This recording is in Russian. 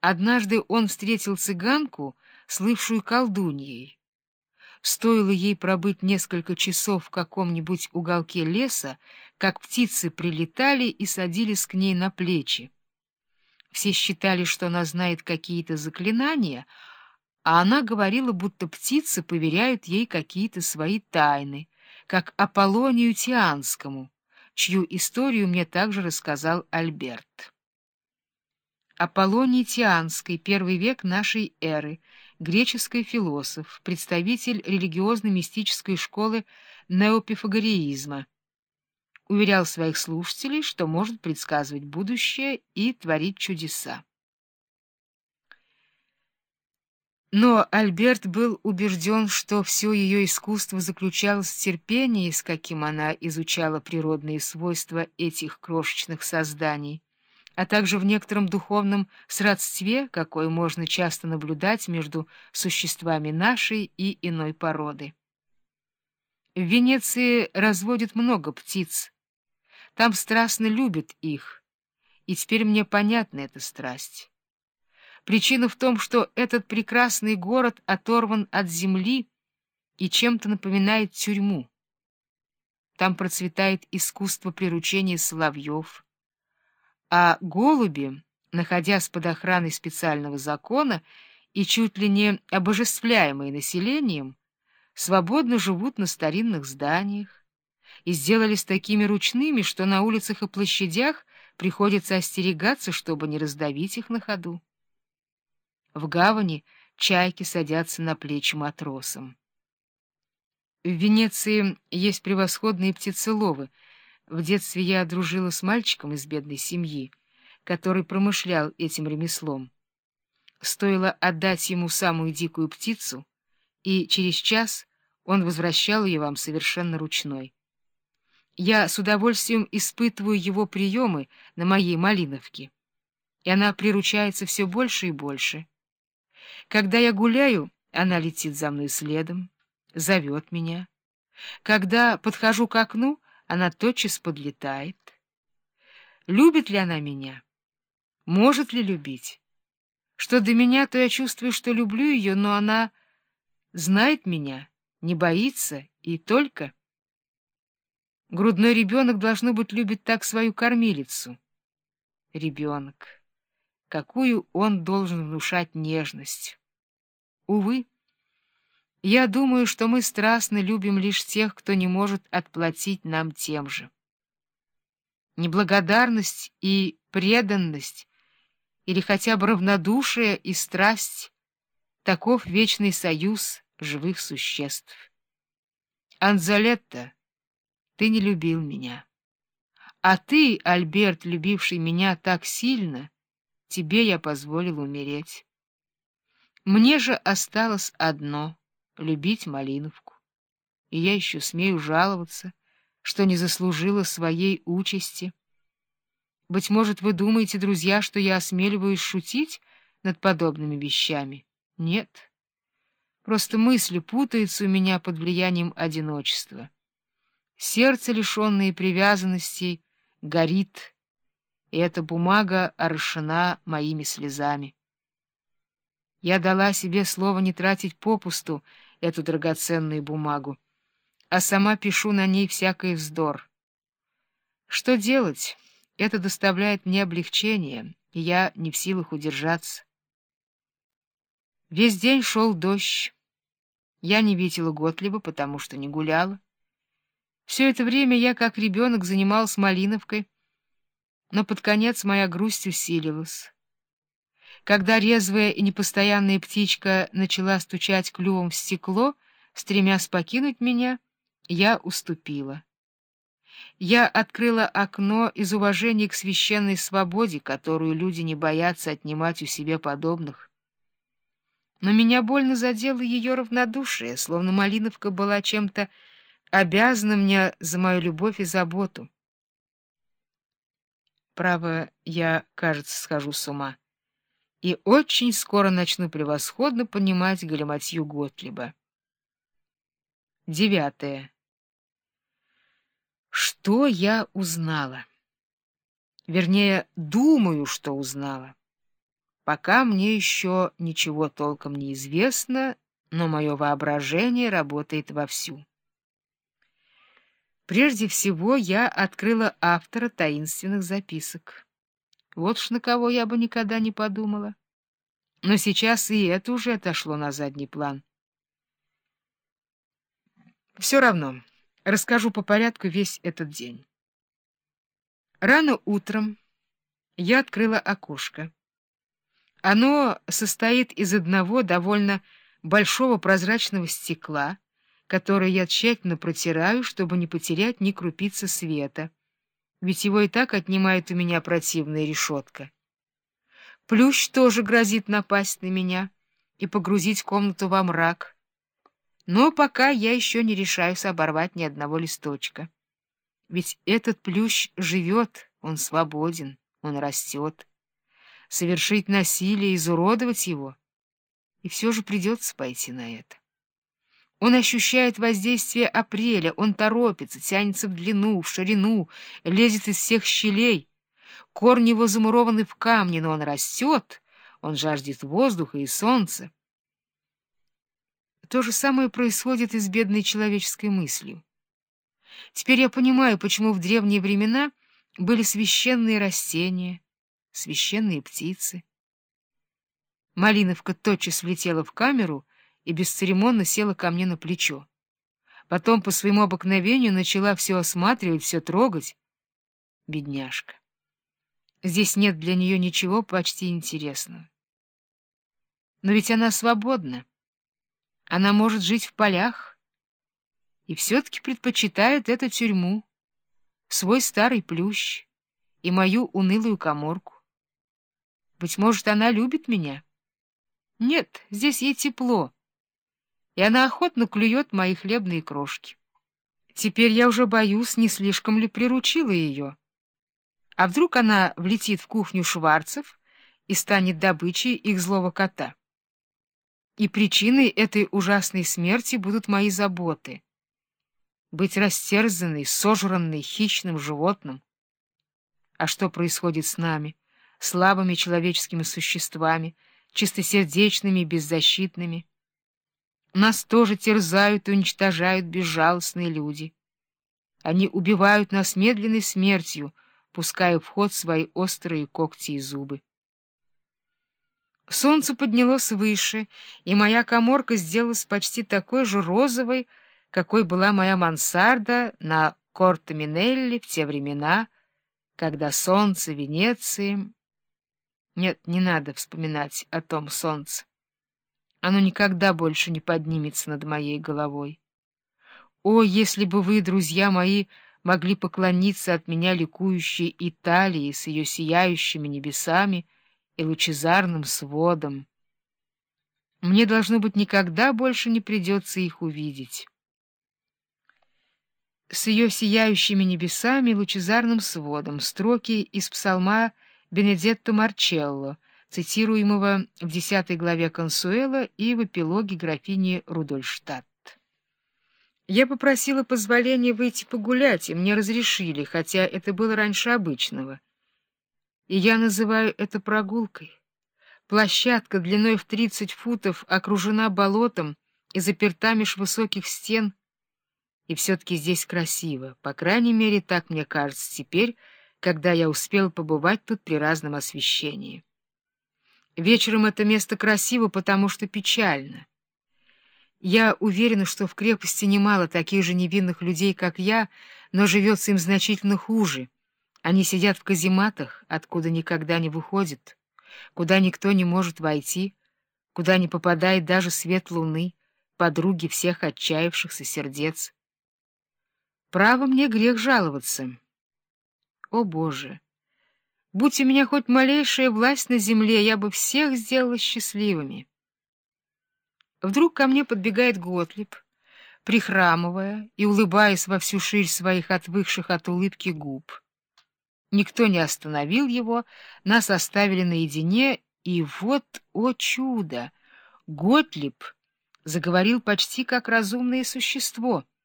Однажды он встретил цыганку, слывшую колдуньей. Стоило ей пробыть несколько часов в каком-нибудь уголке леса, как птицы прилетали и садились к ней на плечи. Все считали, что она знает какие-то заклинания, а она говорила, будто птицы поверяют ей какие-то свои тайны, как Аполлонию Тианскому, чью историю мне также рассказал Альберт. Аполлоний Тианский, первый век нашей эры, греческий философ, представитель религиозно-мистической школы неопифагореизма, уверял своих слушателей, что может предсказывать будущее и творить чудеса. Но Альберт был убежден, что все ее искусство заключалось в терпении, с каким она изучала природные свойства этих крошечных созданий а также в некотором духовном сродстве, какое можно часто наблюдать между существами нашей и иной породы. В Венеции разводят много птиц. Там страстно любят их, и теперь мне понятна эта страсть. Причина в том, что этот прекрасный город оторван от земли и чем-то напоминает тюрьму. Там процветает искусство приручения соловьев, а голуби, находясь под охраной специального закона и чуть ли не обожествляемые населением, свободно живут на старинных зданиях и сделались такими ручными, что на улицах и площадях приходится остерегаться, чтобы не раздавить их на ходу. В гавани чайки садятся на плечи матросам. В Венеции есть превосходные птицеловы — в детстве я дружила с мальчиком из бедной семьи, который промышлял этим ремеслом. Стоило отдать ему самую дикую птицу, и через час он возвращал ее вам совершенно ручной. Я с удовольствием испытываю его приемы на моей малиновке, и она приручается все больше и больше. Когда я гуляю, она летит за мной следом, зовет меня. Когда подхожу к окну, она тотчас подлетает. Любит ли она меня? Может ли любить? Что до меня, то я чувствую, что люблю ее, но она знает меня, не боится и только... Грудной ребенок, должно быть, любит так свою кормилицу. Ребенок. Какую он должен внушать нежность? Увы. Я думаю, что мы страстно любим лишь тех, кто не может отплатить нам тем же. Неблагодарность и преданность, или хотя бы равнодушие и страсть — таков вечный союз живых существ. Анзалетта, ты не любил меня. А ты, Альберт, любивший меня так сильно, тебе я позволил умереть. Мне же осталось одно — любить Малиновку. И я еще смею жаловаться, что не заслужила своей участи. Быть может, вы думаете, друзья, что я осмеливаюсь шутить над подобными вещами? Нет. Просто мысли путаются у меня под влиянием одиночества. Сердце, лишенное привязанностей, горит, и эта бумага орошена моими слезами. Я дала себе слово не тратить попусту, эту драгоценную бумагу, а сама пишу на ней всякий вздор. Что делать? Это доставляет мне облегчение, и я не в силах удержаться. Весь день шел дождь. Я не видела Готлиба, потому что не гуляла. Все это время я, как ребенок, занималась малиновкой, но под конец моя грусть усилилась. Когда резвая и непостоянная птичка начала стучать клювом в стекло, стремясь покинуть меня, я уступила. Я открыла окно из уважения к священной свободе, которую люди не боятся отнимать у себе подобных. Но меня больно задело ее равнодушие, словно Малиновка была чем-то обязана мне за мою любовь и заботу. Право, я, кажется, схожу с ума и очень скоро начну превосходно понимать галиматью Готлиба. Девятое. Что я узнала? Вернее, думаю, что узнала. Пока мне еще ничего толком не известно, но мое воображение работает вовсю. Прежде всего я открыла автора таинственных записок. Вот ж на кого я бы никогда не подумала. Но сейчас и это уже отошло на задний план. Все равно, расскажу по порядку весь этот день. Рано утром я открыла окошко. Оно состоит из одного довольно большого прозрачного стекла, которое я тщательно протираю, чтобы не потерять ни крупицы света, ведь его и так отнимает у меня противная решетка. Плющ тоже грозит напасть на меня и погрузить комнату во мрак, но пока я еще не решаюсь оборвать ни одного листочка. Ведь этот плющ живет, он свободен, он растет совершить насилие, изуродовать его. И все же придется пойти на это. Он ощущает воздействие апреля, он торопится, тянется в длину, в ширину, лезет из всех щелей. Корни его замурованы в камне, но он растет, он жаждет воздуха и солнца. То же самое происходит и с бедной человеческой мыслью. Теперь я понимаю, почему в древние времена были священные растения, священные птицы. Малиновка тотчас влетела в камеру и бесцеремонно села ко мне на плечо. Потом по своему обыкновению начала все осматривать, все трогать. Бедняжка. Здесь нет для нее ничего почти интересного. Но ведь она свободна. Она может жить в полях и все-таки предпочитает эту тюрьму, свой старый плющ и мою унылую коморку. Быть может, она любит меня? Нет, здесь ей тепло, и она охотно клюет мои хлебные крошки. Теперь я уже боюсь, не слишком ли приручила ее. А вдруг она влетит в кухню шварцев и станет добычей их злого кота? И причиной этой ужасной смерти будут мои заботы. Быть растерзанной, сожранной хищным животным. А что происходит с нами? слабыми человеческими существами, чистосердечными и беззащитными. Нас тоже терзают и уничтожают безжалостные люди. Они убивают нас медленной смертью, пуская в ход свои острые когти и зубы. Солнце поднялось выше, и моя коморка сделалась почти такой же розовой, какой была моя мансарда на Корто-Минелли в те времена, когда солнце Венеции нет, не надо вспоминать о том солнце. Оно никогда больше не поднимется над моей головой. О, если бы вы, друзья мои, могли поклониться от меня ликующей Италии с ее сияющими небесами и лучезарным сводом! Мне, должно быть, никогда больше не придется их увидеть. С ее сияющими небесами и лучезарным сводом строки из псалма Бенедетто Марчелло, цитируемого в десятой главе Консуэла и в эпилоге графини Рудольштадт. Я попросила позволения выйти погулять, и мне разрешили, хотя это было раньше обычного. И я называю это прогулкой. Площадка длиной в 30 футов окружена болотом и заперта меж высоких стен. И все-таки здесь красиво, по крайней мере, так мне кажется теперь, когда я успел побывать тут при разном освещении. Вечером это место красиво, потому что печально. Я уверена, что в крепости немало таких же невинных людей, как я, но живется им значительно хуже. Они сидят в казематах, откуда никогда не выходят, куда никто не может войти, куда не попадает даже свет луны, подруги всех отчаявшихся сердец. Право мне грех жаловаться». О, Боже! Будь у меня хоть малейшая власть на земле, я бы всех сделала счастливыми. Вдруг ко мне подбегает Готлиб, прихрамывая и улыбаясь во всю ширь своих отвыкших от улыбки губ. Никто не остановил его, нас оставили наедине, и вот, о чудо! Готлиб заговорил почти как разумное существо —